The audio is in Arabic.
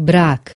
brak